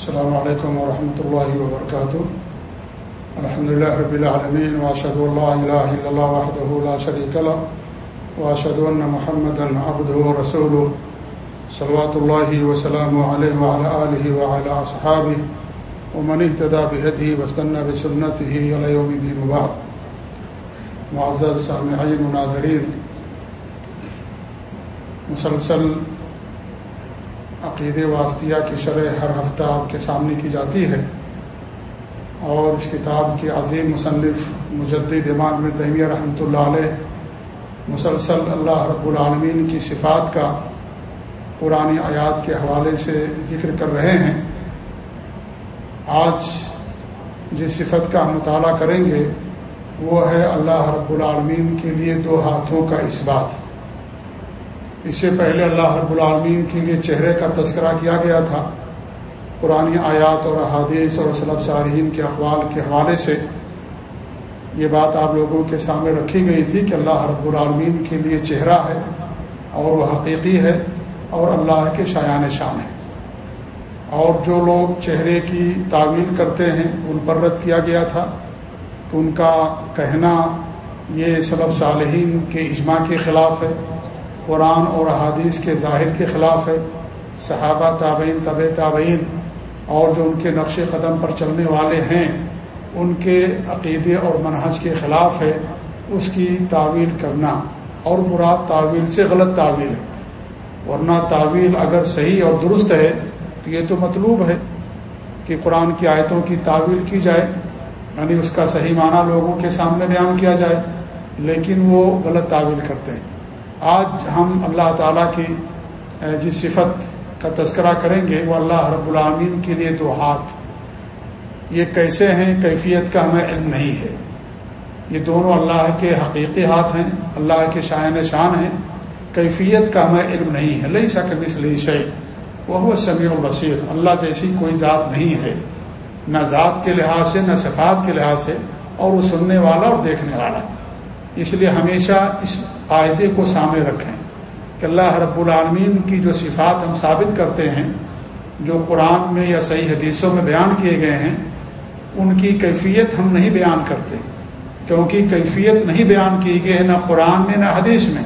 السلام علیکم ورحمۃ اللہ وبرکاتہ الحمد لله رب العالمين واشهد ان لا اله الا الله وحده لا شريك له واشهد ان محمدا عبده ورسوله. صلوات الله وسلامه عليه وعلى اله وعلى اصحابه ومن اهتدى بهديه واستنى بسنته الى يوم الدين وبعد. معزز سامعين وناظرين، مسلسل عقید واسطیہ کی شرح ہر ہفتہ آپ کے سامنے کی جاتی ہے۔ اور اس کتاب کے عظیم مصنف مجدد امام میں تیمیہ رحمۃ اللہ علیہ مسلسل اللہ رب العالمین کی صفات کا پرانی آیات کے حوالے سے ذکر کر رہے ہیں۔ آج جس صفت کا ہم مطالعہ کریں گے، وہ ہے اللہ رب العالمین کے لیے دو ہاتھوں کا اس بات۔ اس سے پہلے اللہ رب العالمین کے لیے چہرے کا تذکرہ کیا گیا تھا۔ پرانی آیات اور احادیث اور صلب صارحین کے اقوال کے حوالے سے یہ بات آپ لوگوں کے سامنے رکھی گئی تھی کہ اللہ رب العالمین کے لیے چہرہ ہے اور وہ حقیقی ہے اور اللہ کے شایان شان ہے۔ اور جو لوگ چہرے کی تعویل کرتے ہیں، ان پر رد کیا گیا تھا کہ ان کا کہنا یہ صلب صالحین کے اجماع کے خلاف ہے۔ قرآن اور احادیث کے ظاہر کے خلاف ہے۔ صحابہ تابعین طب تابعین اور جو ان کے نقش قدم پر چلنے والے ہیں، ان کے عقیدے اور منحج کے خلاف ہے۔ اس کی تعویل کرنا اور مراد تعویل سے غلط تعویل ہے۔ ورنہ تعویل اگر صحیح اور درست ہے، تو یہ تو مطلوب ہے کہ قرآن کی آیتوں کی تعویل کی جائے یعنی اس کا صحیح معنی لوگوں کے سامنے بیان کیا جائے، لیکن وہ غلط تعویل کرتے ہیں۔ آج ہم اللہ تعالیٰ کی جس صفت کا تذکرہ کریں گے، وہ اللہ رب العامین کے لیے دو ہاتھ۔ یہ کیسے ہیں؟ کیفیت کا ہمیں علم نہیں ہے۔ یہ دونوں اللہ کے حقیقی ہاتھ ہیں، اللہ کے شائن شان ہیں۔ کیفیت کا ہمیں علم نہیں ہے۔ لئی سک مثلی شعی وہ سمیع البصیر۔ اللہ جیسی کوئی ذات نہیں ہے۔ نہ ذات کے لحاظ سے، نہ صفات کے لحاظ سے، اور وہ سننے والا اور دیکھنے والا۔ اس لیے ہمیشہ اس قاعدے کو سامنے رکھیں کہ اللہ رب العالمین کی جو صفات ہم ثابت کرتے ہیں، جو قرآن میں یا صحیح حدیثوں میں بیان کیے گئے ہیں، ان کی کیفیت ہم نہیں بیان کرتے۔ کیونکہ کیفیت نہیں بیان کی گئی ہے نہ قرآن میں نہ حدیث میں۔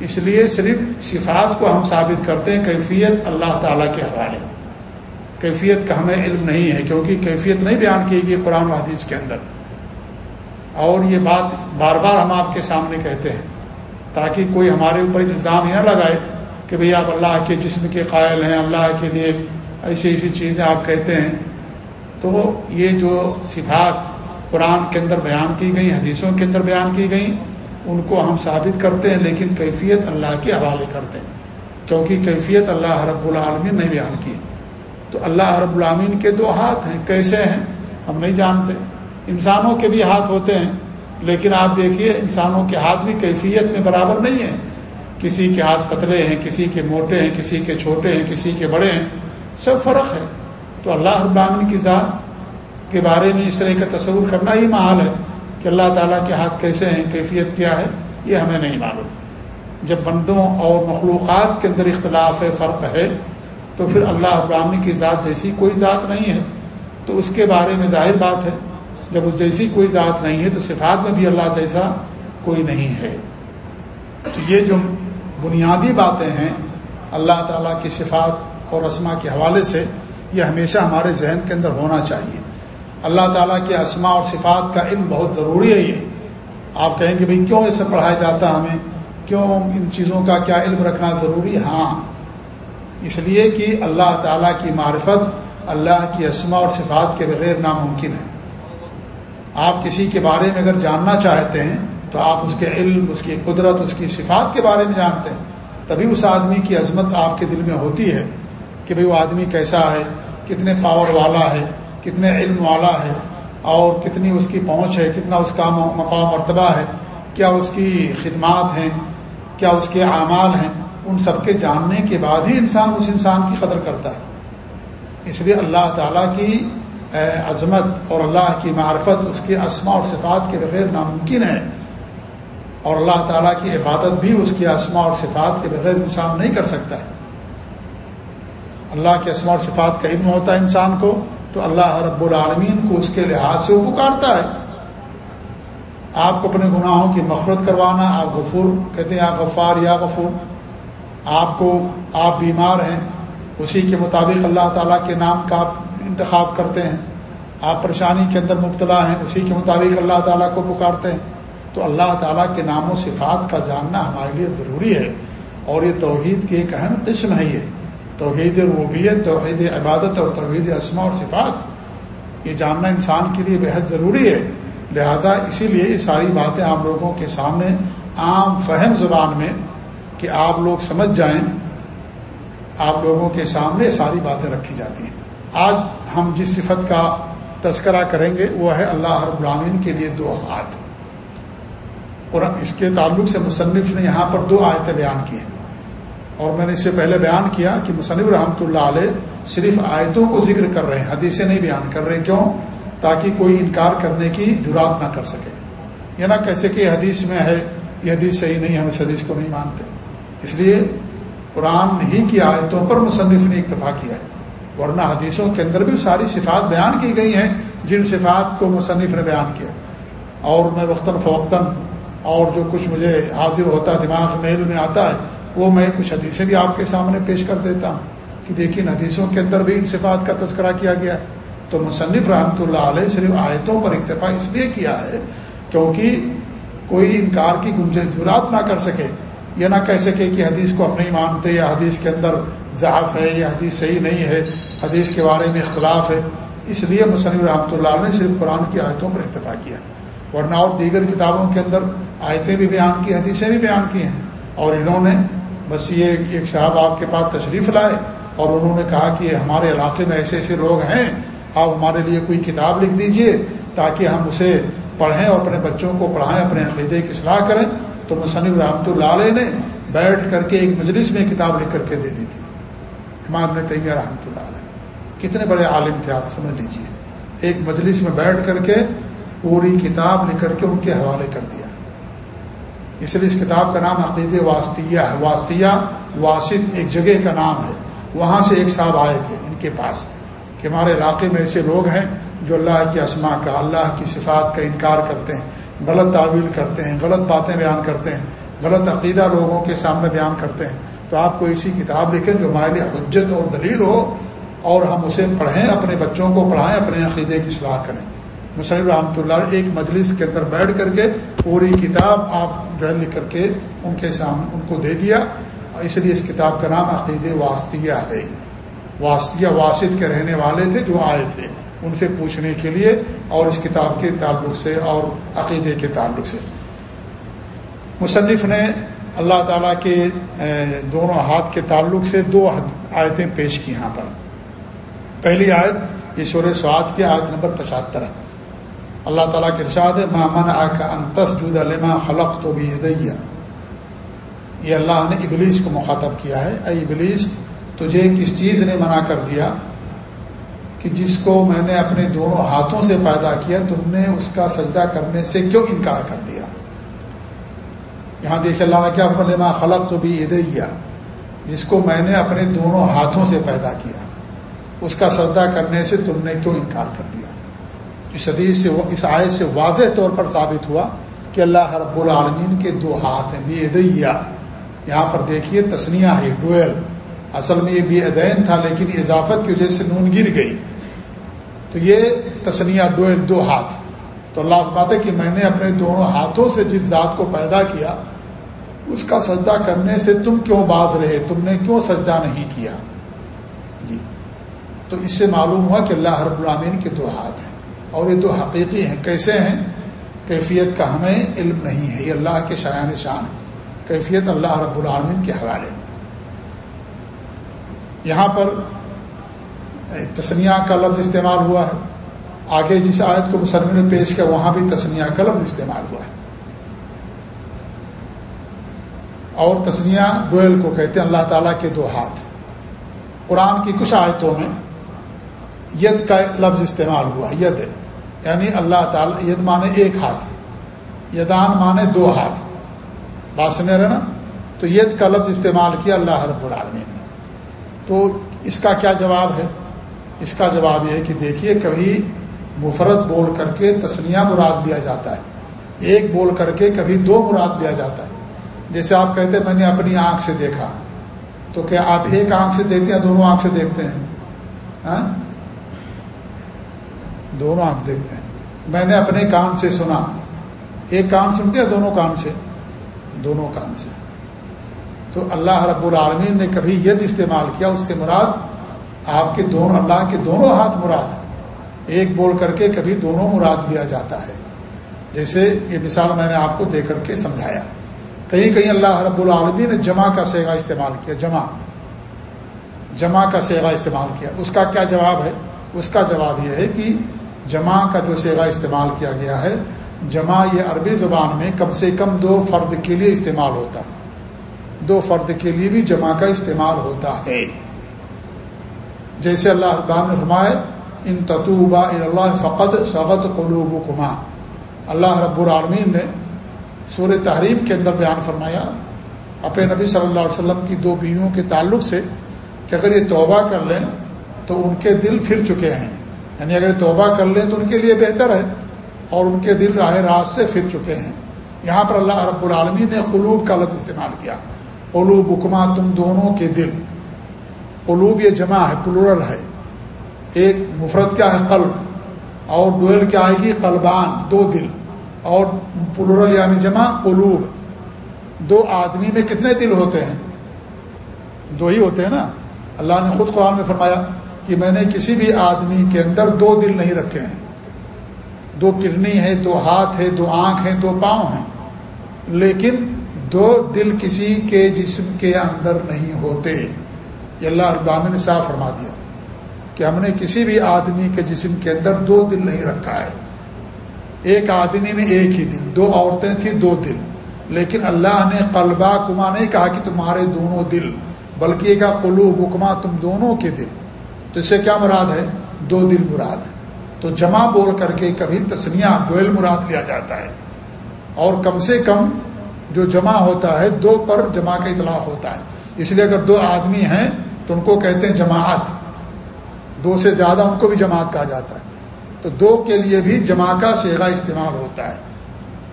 اس لیے صرف صفات کو ہم ثابت کرتے ہیں، کیفیت اللہ تعالیٰ کے حوالے۔ کیفیت کا ہمیں علم نہیں ہے، کیونکہ کیفیت نہیں بیان کی گئی قرآن و حدیث کے اندر۔ اور یہ بات بار بار ہم آپ کے سامنے کہتے ہیں تاکہ کوئی ہمارے اوپر الزام ہی نہ لگائے کہ بھئی آپ اللہ کے جسم کے قائل ہیں، اللہ کے لیے ایسی ایسی چیزیں آپ کہتے ہیں۔ تو یہ جو صفات قرآن کے اندر بیان کی گئی حدیثوں کے اندر بیان کی گئیں، ان کو ہم ثابت کرتے ہیں، لیکن کیفیت اللہ کے حوالے کرتے ہیں۔ کیونکہ کیفیت اللہ رب العالمین نے بیان کی۔ تو اللہ رب العالمین کے دو ہاتھ ہیں، کیسے ہیں، ہم نہیں جانتے۔ انسانوں کے بھی ہاتھ ہوتے ہیں، لیکن آپ دیکھیے انسانوں کے ہاتھ بھی کیفیت میں برابر نہیں ہیں۔ کسی کے ہاتھ پتلے ہیں، کسی کے موٹے ہیں، کسی کے چھوٹے ہیں، کسی کے بڑے ہیں، سب فرق ہے۔ تو اللہ ابامن کی ذات کے بارے میں اس طرح کا تصور کرنا ہی محال ہے کہ اللہ تعالیٰ کے ہاتھ کیسے ہیں، کیفیت کیا ہے، یہ ہمیں نہیں معلوم۔ جب بندوں اور مخلوقات کے اندر اختلاف ہے، فرق ہے، تو پھر اللہ ابراہمی کی ذات جیسی کوئی ذات نہیں ہے۔ تو اس کے بارے میں ظاہر بات ہے جب اس جیسی کوئی ذات نہیں ہے تو صفات میں بھی اللہ جیسا کوئی نہیں ہے۔ تو یہ جو بنیادی باتیں ہیں اللہ تعالیٰ کی صفات اور اسما کے حوالے سے، یہ ہمیشہ ہمارے ذہن کے اندر ہونا چاہیے۔ اللہ تعالیٰ کے اسما اور صفات کا علم بہت ضروری ہے یہ۔ آپ کہیں کہ بھئی کیوں اسے پڑھایا جاتا ہمیں؟ کیوں ان چیزوں کا کیا علم رکھنا ضروری؟ ہاں۔ اس لیے کہ اللہ تعالیٰ کی معرفت اللہ کی اسما اور صفات کے بغیر ناممکن ہے۔ آپ کسی کے بارے میں اگر جاننا چاہتے ہیں، تو آپ اس کے علم، اس کی قدرت، اس کی صفات کے بارے میں جانتے ہیں۔ تبھی اس آدمی کی عظمت آپ کے دل میں ہوتی ہے کہ بھئی وہ آدمی کیسا ہے، کتنے پاور والا ہے، کتنے علم والا ہے، اور کتنی اس کی پہنچ ہے، کتنا اس کا مقام، مرتبہ ہے۔ کیا اس کی خدمات ہیں؟ کیا اس کے اعمال ہیں؟ ان سب کے جاننے کے بعد ہی انسان اس انسان کی قدر کرتا ہے۔ اس لیے اللہ تعالیٰ کی عظمت اور اللہ کی معرفت، اس کے اسما اور صفات کے بغیر ناممکن ہے۔ اور اللہ تعالیٰ کی عبادت بھی اس کے اسما اور صفات کے بغیر انسان نہیں کر سکتا۔ ہے اللہ کے اسمار صفات کا علم ہوتا ہے انسان کو، تو اللہ رب العالمین کو اس کے لحاظ سے وہ پکارتا ہے۔ آپ کو اپنے گناہوں کی مفرت کروانا، آپ غفور، کہتے ہیں، یا غفار، یا غفور۔ آپ کو آپ بیمار ہیں، اسی کے مطابق اللہ تعالیٰ کے نام کا آپ انتخاب کرتے ہیں۔ آپ پریشانی کے اندر مبتلا ہیں، اسی کے مطابق اللہ تعالیٰ کو پکارتے ہیں۔ تو اللہ تعالیٰ کے نام و صفات کا جاننا ہمارے لیے ضروری ہے۔ اور یہ توحید کی ایک اہم قسم ہے یہ۔ توحید ربیت توحید عبادت اور توحید اسما اور صفات، یہ جاننا انسان کے لیے بہت ضروری ہے۔ لہذا اسی لیے یہ ساری باتیں آپ لوگوں کے سامنے عام فہم زبان میں کہ آپ لوگ سمجھ جائیں، آپ لوگوں کے سامنے ساری باتیں رکھی جاتی ہیں۔ آج ہم جس صفت کا تذکرہ کریں گے، وہ ہے اللہ رب العامین کے لیے دو ہاتھ اور اس کے تعلق سے مصنف نے یہاں پر دو آیتیں بیان کی ہیں۔ اور میں نے اس سے پہلے بیان کیا کہ مصنف رحمۃ اللہ علیہ صرف آیتوں کو ذکر کر رہے ہیں، حدیثیں نہیں بیان کر رہے، کیوں؟ تاکہ کوئی انکار کرنے کی جرات نہ کر سکے۔ یہ نہ کیسے کہ حدیث میں ہے، یہ حدیث صحیح نہیں، ہم اس حدیث کو نہیں مانتے۔ اس لیے قرآن ہی کی آیتوں پر مصنف نے اکتفا کیا ہے۔ ورنہ حدیثوں کے اندر بھی ساری صفات بیان کی گئی ہیں جن صفات کو مصنف نے بیان کیا۔ اور میں وقتاً فوقتاً اور جو کچھ مجھے حاضر ہوتا ہے دماغ محل میں آتا ہے، وہ میں کچھ حدیثیں بھی آپ کے سامنے پیش کر دیتا ہوں کہ دیکھیں حدیثوں کے اندر بھی ان صفات کا تذکرہ کیا گیا۔ ہے تو مصنف رحمۃ اللہ علیہ صرف آیتوں پر اکتفا اس لیے کیا ہے کیونکہ کوئی انکار کی گنجائش جرات نہ کر سکے یہ نہ کہہ سکے کہ حدیث کو ہم نہیں مانتے یا حدیث کے اندر ضعف ہے یا حدیث صحیح نہیں ہے۔ حدیث کے بارے میں اختلاف ہے۔ اس لیے مصنف رحمۃ اللہ علیہ نے صرف قرآن کی آیتوں پر اتفاق کیا۔ ورنہ اور دیگر کتابوں کے اندر آیتیں بھی بیان کی، حدیثیں بھی بیان کی ہیں۔ اور انہوں نے بس یہ ایک صاحب آپ کے پاس تشریف لائے اور انہوں نے کہا کہ ہمارے علاقے میں ایسے ایسے لوگ ہیں، آپ ہمارے لیے کوئی کتاب لکھ دیجیے تاکہ ہم اسے پڑھیں اور اپنے بچوں کو پڑھائیں، اپنے عقیدے کی صلاح کریں۔ تو مصنف رحمۃ اللہ علیہ نے بیٹھ کر کے ایک مجلس میں کتاب لکھ کر کے دے دی تھی۔ امام نے تیمیہ رحمۃ اللہ علیہ۔ کتنے بڑے عالم تھے آپ سمجھ لیجیے۔ ایک مجلس میں بیٹھ کر کے پوری کتاب لکھ کر کے ان کے حوالے کر دیا۔ اس لیے اس کتاب کا نام عقید واسطیہ ہے۔ واسطیہ، واسط ایک جگہ کا نام ہے۔ وہاں سے ایک صاحب آئے تھے ان کے پاس کہ ہمارے علاقے میں ایسے لوگ ہیں جو اللہ کی اسما کا، اللہ کی صفات کا انکار کرتے ہیں، غلط تعویل کرتے ہیں، غلط باتیں بیان کرتے ہیں، غلط عقیدہ لوگوں کے سامنے بیان کرتے ہیں۔ تو آپ کو ایسی کتاب لکھیں جو ہمارے لیے حجت اور دلیل ہو۔ اور ہم اسے پڑھیں، اپنے بچوں کو پڑھائیں، اپنے عقیدے کی صلاح کریں۔ مصنف رحمۃ اللہ ایک مجلس کے اندر بیٹھ کر کے پوری کتاب آپ جو ہے لکھ کر کے ان کے سامنے ان کو دے دیا۔ اس لیے اس کتاب کا نام عقید واسطیہ ہے۔ واسطیہ، واسط کے رہنے والے تھے جو آئے تھے ان سے پوچھنے کے لیے اور اس کتاب کے تعلق سے اور عقیدے کے تعلق سے۔ مصنف نے اللہ تعالیٰ کے دونوں ہاتھ کے تعلق سے دو آیتیں پیش کی یہاں پر۔ پہلی آیت یہ شور سعاد کی آیت نمبر پچہتر اللہ تعالیٰ کے ارشاد ہے مامن آ کا انتس جد علما خلق تو بھی یہ اللہ نے ابلیس کو مخاطب کیا ہے۔ اے ابلیس، تجھے کس چیز نے منع کر دیا کہ جس کو میں نے اپنے دونوں ہاتھوں سے پیدا کیا، تم نے اس کا سجدہ کرنے سے کیوں انکار کر دیا؟ یہاں دیکھیے اللہ نے کیا لما خلق تو بھی ادیا جس کو میں نے اپنے دونوں ہاتھوں سے پیدا کیا۔ اس کا سجدہ کرنے سے تم نے کیوں انکار کر دیا؟ اس حدیث سے اس آیت سے واضح طور پر ثابت ہوا کہ اللہ رب العالمین کے دو ہاتھ ہیں، بی ادیا یہاں پر دیکھیے تسنیا ہے، ڈویل۔ اصل میں یہ بی ادین تھا، لیکن اضافت کی وجہ سے نون گر گئی۔ تو یہ تسنیا ڈویل، دو ہاتھ۔ تو اللہ بات ہے کہ میں نے اپنے دونوں ہاتھوں سے جس ذات کو پیدا کیا، اس کا سجدہ کرنے سے تم کیوں باز رہے؟ تم نے کیوں سجدہ نہیں کیا؟ تو اس سے معلوم ہوا کہ اللہ رب العامین کے دو ہاتھ ہیں اور یہ دو حقیقی ہیں۔ کیسے ہیں؟ کیفیت کا ہمیں علم نہیں ہے۔ یہ اللہ کے شایان شان کیفیت اللہ رب العالمین کے حوالے۔ یہاں پر تسنیا کا لفظ استعمال ہوا ہے۔ آگے جس آیت کو مسلم نے پیش کیا، وہاں بھی تسنیا کا لفظ استعمال ہوا ہے۔ اور تسنیا ڈویل کو کہتے ہیں اللہ تعالیٰ کے دو ہاتھ۔ قرآن کی کچھ آیتوں میں ید کا لفظ استعمال ہوا، ید یعنی اللہ تعالیٰ، ید مانے ایک ہاتھ، یدان مانے دو ہاتھ۔ بات سمجھ رہے نا؟ تو ید کا لفظ استعمال کیا اللہ رب العالمین نے۔ تو اس کا کیا جواب ہے؟ اس کا جواب یہ ہے کہ دیکھیے، کبھی مفرت بول کر کے تسنیا مراد دیا جاتا ہے۔ ایک بول کر کے کبھی دو مراد دیا جاتا ہے۔ جیسے آپ کہتے ہیں، میں نے اپنی آنکھ سے دیکھا۔ تو کیا آپ ایک آنکھ سے دیکھتے ہیں دونوں آنکھ سے دیکھتے ہیں؟ ہاں؟ دونوں آنکھ دیکھتے ہیں۔ میں نے اپنے کان سے سنا۔ ایک کان سنتے ہیں، دونوں کان سے۔ دونوں کان سے۔ تو اللہ رب العالمین نے کبھی ید استعمال کیا، اس سے مراد آپ کے دونوں، اللہ کے دونوں ہاتھ مراد۔ ایک بول کر کے کبھی دونوں مراد لیا جاتا ہے۔ جیسے یہ مثال میں نے آپ کو دے کر کے سمجھایا۔ کہیں کہیں اللہ رب العالمین نے جمع کا سیگا استعمال کیا، جمع۔ جمع کا سیگا استعمال کیا۔ اس کا کیا جواب ہے؟ اس کا جواب یہ ہے کہ جمع کا جو سیگا استعمال کیا گیا ہے، جمع یہ عربی زبان میں کم سے کم دو فرد کے لیے استعمال ہوتا۔ دو فرد کے لیے بھی جمع کا استعمال ہوتا ہے۔ جیسے اللہ اقبام نے فرمائے ان تطوبہ اللہ فقط سغت قلوب کما اللہ رب العالمین نے سور تحریم کے اندر بیان فرمایا، اپنے نبی صلی اللہ علیہ وسلم کی دو بیویوں کے تعلق سے کہ اگر یہ توبہ کر لیں تو ان کے دل پھر چکے ہیں۔ یعنی اگر توبہ کر لیں تو ان کے لیے بہتر ہے اور ان کے دل راہ راست سے پھر چکے ہیں۔ یہاں پر اللہ رب العالمین نے قلوب کا لفظ استعمال کیا۔ قلوب حکمہ تم دونوں کے دل۔ قلوب یہ جمع ہے، پلورل ہے۔ ایک مفرت کیا ہے؟ قلب۔ اور ڈویل کیا آئے گی قلبان، دو دل۔ اور پلورل یعنی جمع قلوب۔ دو آدمی میں کتنے دل ہوتے ہیں؟ دو ہی ہوتے ہیں نا۔ اللہ نے خود قرآن میں فرمایا کہ میں نے کسی بھی آدمی کے اندر دو دل نہیں رکھے ہیں۔ دو کرنی ہے دو ہاتھ ہے دو آنکھ ہیں، دو پاؤں ہیں۔ لیکن دو دل کسی کے جسم کے اندر نہیں ہوتے۔ یہ اللہ ابام نے صاف فرما دیا کہ ہم نے کسی بھی آدمی کے جسم کے اندر دو دل نہیں رکھا ہے۔ ایک آدمی میں ایک ہی دل، دو عورتیں تھیں، دو دل۔ لیکن اللہ نے قلبہ کما، نہیں کہا کہ تمہارے دونوں دل، بلکہ یہ کہا قلو بکما تم دونوں کے دل۔ تو اس سے کیا مراد ہے؟ دو دل مراد ہے تو جمع بول کر کے کبھی تسنیا ڈویل مراد لیا جاتا ہے۔ اور کم سے کم جو جمع ہوتا ہے، دو پر جمع کا اطلاق ہوتا ہے۔ اس لیے اگر دو آدمی ہیں، تو ان کو کہتے ہیں جماعت۔ دو سے زیادہ ان کو بھی جماعت کہا جاتا ہے۔ تو دو کے لیے بھی جمع کا سیگا استعمال ہوتا ہے۔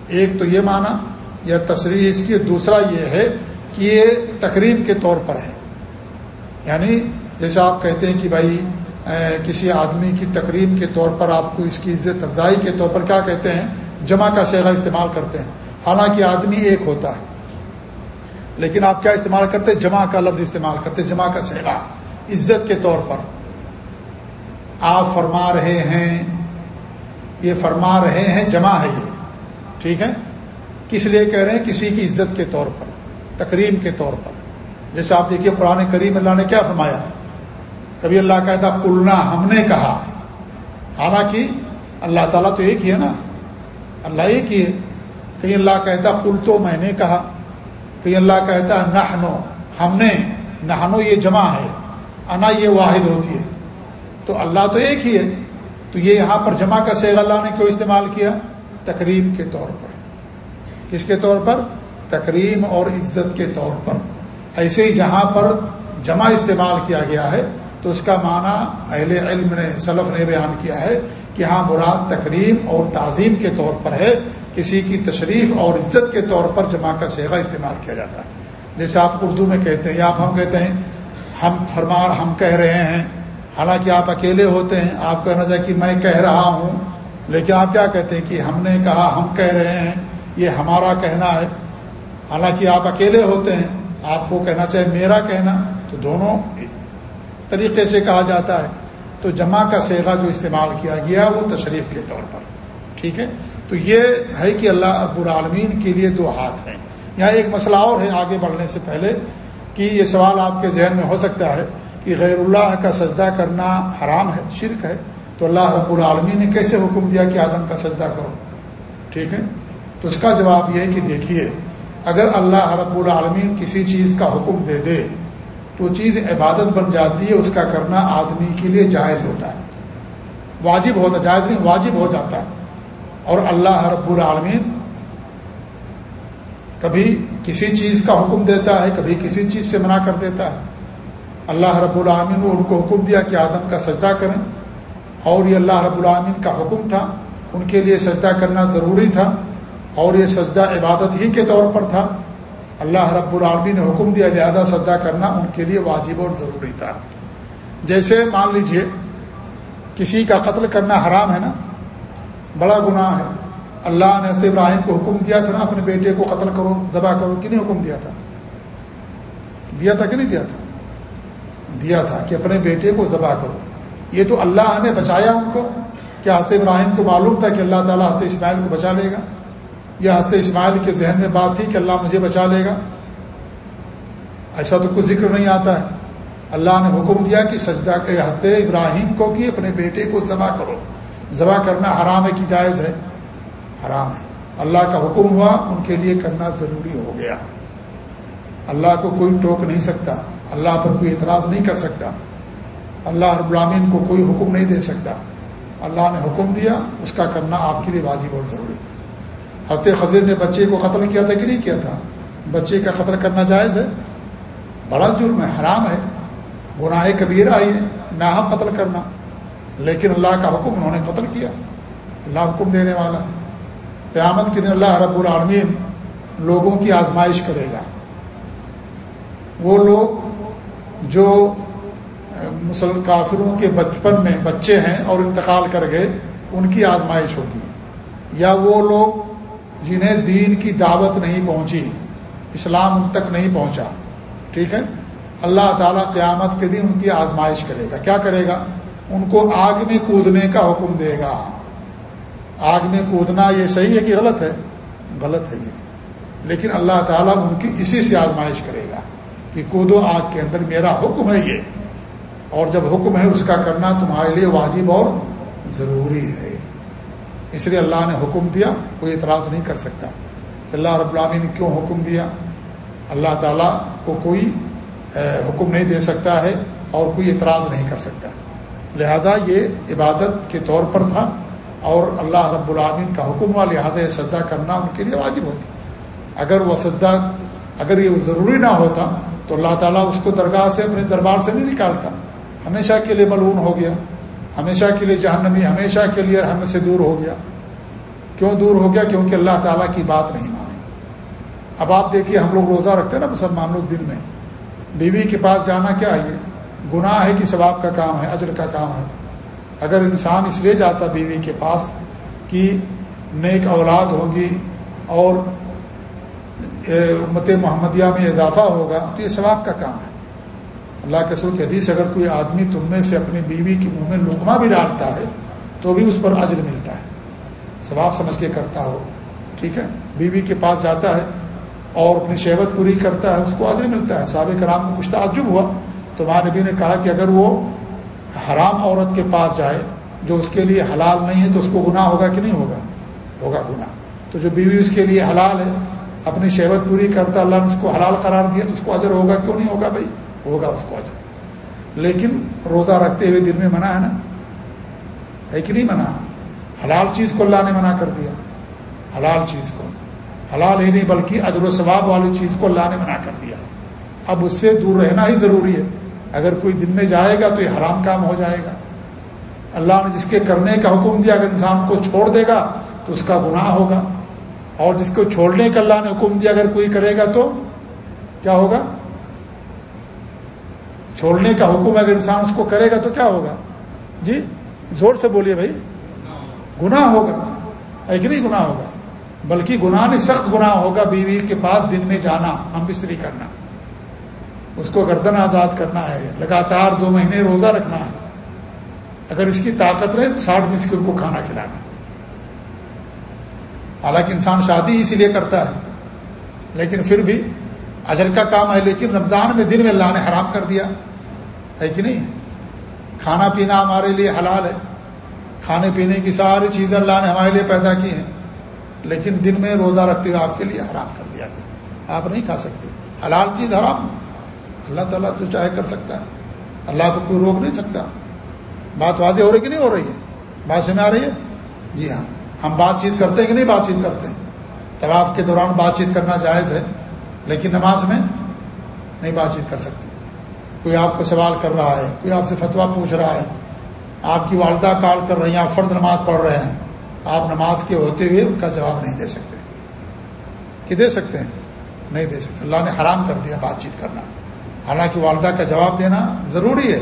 ایک تو یہ معنی یا تصریح اس کی، دوسرا یہ ہے کہ یہ تقریب کے طور پر ہے۔ یعنی جیسے آپ کہتے ہیں کہ بھائی کسی آدمی کی تقریب کے طور پر آپ کو اس کی عزت، افزائی کے طور پر کیا کہتے ہیں؟ جمع کا سیگا استعمال کرتے ہیں۔ حالانکہ آدمی ایک ہوتا ہے، لیکن آپ کیا استعمال کرتے؟ جمع کا لفظ استعمال کرتے، جمع کا سیگا عزت کے طور پر۔ آپ فرما رہے ہیں، یہ فرما رہے ہیں، جمع ہے یہ۔ ٹھیک ہے؟ کس لیے کہہ رہے ہیں؟ کسی کی عزت کے طور پر تقریب کے طور پر۔ جیسے آپ دیکھیے، قرآن کریم اللہ نے کیا فرمایا؟ کبھی اللہ کہتا کلنا ہم نے کہا۔ حالانکہ اللہ تعالیٰ تو ایک ہی ہے نا۔ اللہ ایک ہی ہے۔ کہیں اللہ کہتا کل تو میں نے کہا۔ کہیں اللہ کہتا نہنو ہم نے۔ نہنو یہ جمع ہے۔ انا یہ واحد ہوتی ہے۔ تو اللہ تو ایک ہی ہے۔ تو یہ یہاں پر جمع کا سیغ اللہ نے کیوں استعمال کیا؟ تقریب کے طور پر۔ کس کے طور پر؟ تقریم اور عزت کے طور پر۔ ایسے ہی جہاں پر جمع استعمال کیا گیا ہے تو اس کا معنی اہل علم نے صلف نے بیان کیا ہے کہ ہاں مراد تقریم اور تعظیم کے طور پر ہے، کسی کی تشریف اور عزت کے طور پر جمع کا سیگا استعمال کیا جاتا ہے۔ جیسے آپ اردو میں کہتے ہیں، یا آپ ہم کہتے ہیں، ہم فرمار ہم کہہ رہے ہیں۔ حالانکہ آپ اکیلے ہوتے ہیں، آپ کہنا چاہے کہ میں کہہ رہا ہوں، لیکن آپ کیا کہتے ہیں کہ ہم نے کہا ہم کہہ رہے ہیں، یہ ہمارا کہنا ہے۔ حالانکہ آپ اکیلے ہوتے ہیں، آپ کو کہنا چاہے میرا کہنا، تو دونوں طریقے سے کہا جاتا ہے، تو جمع کا سیگا جو استعمال کیا گیا وہ تشریف کے طور پر، ٹھیک ہے؟ تو یہ ہے کہ اللہ اب العالمین کے لیے دو ہاتھ ہیں۔ یہاں ایک مسئلہ اور ہے آگے بڑھنے سے پہلے کہ یہ سوال آپ کے ذہن میں ہو سکتا ہے کہ غیر اللہ کا سجدہ کرنا حرام ہے، شرک ہے، تو اللہ رب العالمین نے کیسے حکم دیا کہ آدم کا سجدہ کرو؟ ٹھیک ہے؟ تو اس کا جواب یہ ہے کہ دیکھیے، اگر اللہ رب العالمین کسی چیز کا حکم دے دے تو چیز عبادت بن جاتی ہے، اس کا کرنا آدمی کے لیے جائز ہوتا ہے۔ واجب ہوتا، جائز نہیں، واجب ہو جاتا۔ ہے اور اللہ رب العالمین کبھی کسی چیز کا حکم دیتا ہے، کبھی کسی چیز سے منع کر دیتا ہے۔ اللہ رب العامن نے ان کو حکم دیا کہ آدم کا سجدہ کریں۔ اور یہ اللہ رب العامن کا حکم تھا، ان کے لیے سجدہ کرنا ضروری تھا۔ اور یہ سجدہ عبادت ہی کے طور پر تھا۔ اللہ رب العالمین نے حکم دیا لہذا سجدہ کرنا ان کے لیے واجب اور ضروری تھا۔ جیسے مان لیجیے، کسی کا قتل کرنا حرام ہے نا، بڑا گناہ ہے۔ اللہ نے حضرت ابراہیم کو حکم دیا تھا نا، اپنے بیٹے کو قتل کرو، ذبح کرو کہ نہیں حکم دیا تھا؟ دیا تھا کہ نہیں دیا تھا؟ دیا تھا کہ اپنے بیٹے کو ذبح کرو۔ یہ تو اللہ نے بچایا ان کو۔ کیا حضرت ابراہیم کو معلوم تھا کہ اللہ تعالیٰ حضرت اسماعیل کو بچا لے گا؟ یا حضرت اسماعیل کے ذہن میں بات تھی کہ اللہ مجھے بچا لے گا۔ ایسا تو کچھ ذکر نہیں آتا ہے۔ اللہ نے حکم دیا کہ سجدہ کے حضرت ابراہیم کو کہ اپنے بیٹے کو ذبح کرو۔ ذبح کرنا حرام ہے کہ جائز ہے؟ حرام ہے۔ اللہ کا حکم ہوا، ان کے لیے کرنا ضروری ہو گیا۔ اللہ کو کوئی ٹوک نہیں سکتا۔ اللہ پر کوئی اعتراض نہیں کر سکتا۔ اللہ رب العامین کو کوئی حکم نہیں دے سکتا۔ اللہ نے حکم دیا، اس کا کرنا آپ کے لیے واجب اور ضروری۔ حضرت خضر نے بچے کو قتل کیا تھا کہ نہیں کیا تھا؟ بچے کا قتل کرنا جائز ہے۔ بڑا جرم ہے، حرام ہے۔ گناہ کبیر آئی ہے نہ ہم قتل کرنا۔ لیکن اللہ کا حکم انہوں نے قتل کیا۔ اللہ حکم دینے والا۔ قیامت کے دن اللہ رب العالمین لوگوں کی آزمائش کرے گا۔ وہ لوگ جو مسلم کافروں کے بچپن میں بچے ہیں اور انتقال کر گئے، ان کی آزمائش ہوگی۔ یا وہ لوگ جنہیں دین کی دعوت نہیں پہنچی، اسلام ان تک نہیں پہنچا، ٹھیک ہے؟ اللہ تعالیٰ قیامت کے دن ان کی آزمائش کرے گا۔ کیا کرے گا؟ ان کو آگ میں کودنے کا حکم دے گا۔ آگ میں کودنا یہ صحیح ہے کہ غلط ہے؟ غلط ہے یہ۔ لیکن اللہ تعالیٰ ان کی اسی سے آزمائش کرے گا کہ کودو آگ کے اندر میرا حکم ہے یہ۔ اور جب حکم ہے اس کا کرنا تمہارے لیے واجب اور ضروری ہے۔ اس لیے اللہ نے حکم دیا، کوئی اعتراض نہیں کر سکتا۔ کہ اللہ رب العامی نے کیوں حکم دیا؟ اللہ تعالیٰ کو کوئی حکم نہیں دے سکتا ہے اور کوئی اعتراض نہیں کر سکتا۔ لہذا یہ عبادت کے طور پر تھا اور اللہ رب العامین کا حکم ہوا، لہٰذا یہ سدا کرنا ان کے لیے واجب ہوتا۔ اگر وہ سدا اگر یہ ضروری نہ ہوتا تو اللہ تعالیٰ اس کو درگاہ سے، اپنے دربار سے نہیں نکالتا۔ ہمیشہ کے لیے ملون ہو گیا۔ ہمیشہ کے لیے جہنمی ہمیشہ کے لیے ہم سے دور ہو گیا۔ کیوں دور ہو گیا؟ کیونکہ اللہ تعالیٰ کی بات نہیں مانی اب آپ دیکھیے، ہم لوگ روزہ رکھتے ہیں نا مسلمان لوگ دن میں۔ بیوی کے پاس جانا کیا ہے؟ یہ گناہ ہے کہ ثواب کا کام ہے، اجر کا کام ہے۔ اگر انسان اس لیے جاتا بیوی کے پاس کہ نیک اولاد ہوگی اور امت محمدیہ میں اضافہ ہوگا، تو یہ ثواب کا کام ہے۔ اللہ کے سر کی حدیث اگر کوئی آدمی تم میں سے اپنی بیوی کے منہ میں لقمہ بھی ڈالتا ہے، تو بھی اس پر اجر ملتا ہے۔ ثواب سمجھ کے کرتا ہو، ٹھیک ہے؟ بیوی کے پاس جاتا ہے اور اپنی شہوت پوری کرتا ہے، اس کو اجر ملتا ہے۔ صابق کرام کو کچھ تعجب ہوا۔ تو ماں نبی نے کہا کہ اگر وہ حرام عورت کے پاس جائے، جو اس کے لیے حلال نہیں ہے، تو اس کو گناہ ہوگا کہ نہیں ہوگا؟ ہوگا گناہ۔ تو جو بیوی اس کے لیے حلال ہے، اپنی شہوت پوری کرتا، اللہ نے اس کو حلال قرار دیا، تو اس کو اجر ہوگا، کیوں نہیں ہوگا بھائی؟ ہوگا اس کو اجر۔ لیکن روزہ رکھتے ہوئے دن میں منع ہے نا؟ ہے کہ نہیں منع؟ حلال چیز کو اللہ نے منع کر دیا۔ حلال چیز کو۔ حلال ہی نہیں بلکہ اجر و ثواب والی چیز کو اللہ نے منع کر دیا۔ اب اس سے دور رہنا ہی ضروری ہے۔ اگر کوئی دن میں جائے گا تو یہ حرام کام ہو جائے گا۔ اللہ نے جس کے کرنے کا حکم دیا، اگر انسان کو چھوڑ دے گا تو اس کا گناہ ہوگا۔ اور جس کو چھوڑنے کا اللہ نے حکم دیا، اگر کوئی کرے گا تو کیا ہوگا؟ چھوڑنے کا حکم اگر انسان اس کو کرے گا تو کیا ہوگا؟ جی؟ زور سے بولیے بھائی۔ گناہ ہوگا۔ ایک نہیں گناہ ہوگا، بلکہ گناہ نہیں، سخت گناہ ہوگا بیوی کے بعد دن میں جانا ہم بستری کرنا۔ اس کو گردن آزاد کرنا ہے، لگاتار دو مہینے روزہ رکھنا ہے۔ اگر اس کی طاقت رہے تو ساٹھ مسکل کو کھانا کھلانا۔ حالانکہ انسان شادی اسی لیے کرتا ہے، لیکن پھر بھی اجر کا کام ہے، لیکن رمضان میں دن میں اللہ نے حرام کر دیا۔ ہے کہ نہیں؟ کھانا پینا ہمارے لیے حلال ہے۔ کھانے پینے کی ساری چیزیں اللہ نے ہمارے لیے پیدا کی ہیں۔ لیکن دن میں روزہ رکھتے ہوئے آپ کے لیے حرام کر دیا گیا۔ آپ نہیں کھا سکتے۔ حلال چیز حرام۔ اللہ تعالیٰ تو چاہے کر سکتا ہے۔ اللہ کو کوئی روک نہیں سکتا۔ بات واضح ہو رہی کہ نہیں ہو رہی ہے؟ بات سمجھ آ رہی ہے؟ جی ہاں۔ ہم بات چیت کرتے ہیں کہ نہیں بات چیت کرتے ہیں؟ طواف کے دوران بات چیت کرنا جائز ہے، لیکن نماز میں نہیں بات چیت کر سکتے۔ کوئی آپ کو سوال کر رہا ہے، کوئی آپ سے فتویٰ پوچھ رہا ہے، آپ کی والدہ کال کر رہی ہیں، آپ فرد نماز پڑھ رہے ہیں، آپ نماز کے ہوتے ہوئے ان کا جواب نہیں دے سکتے۔ کہ دے سکتے ہیں؟ نہیں دے سکتے۔ اللہ نے حرام کر دیا بات چیت کرنا۔ حالانکہ والدہ کا جواب دینا ضروری ہے،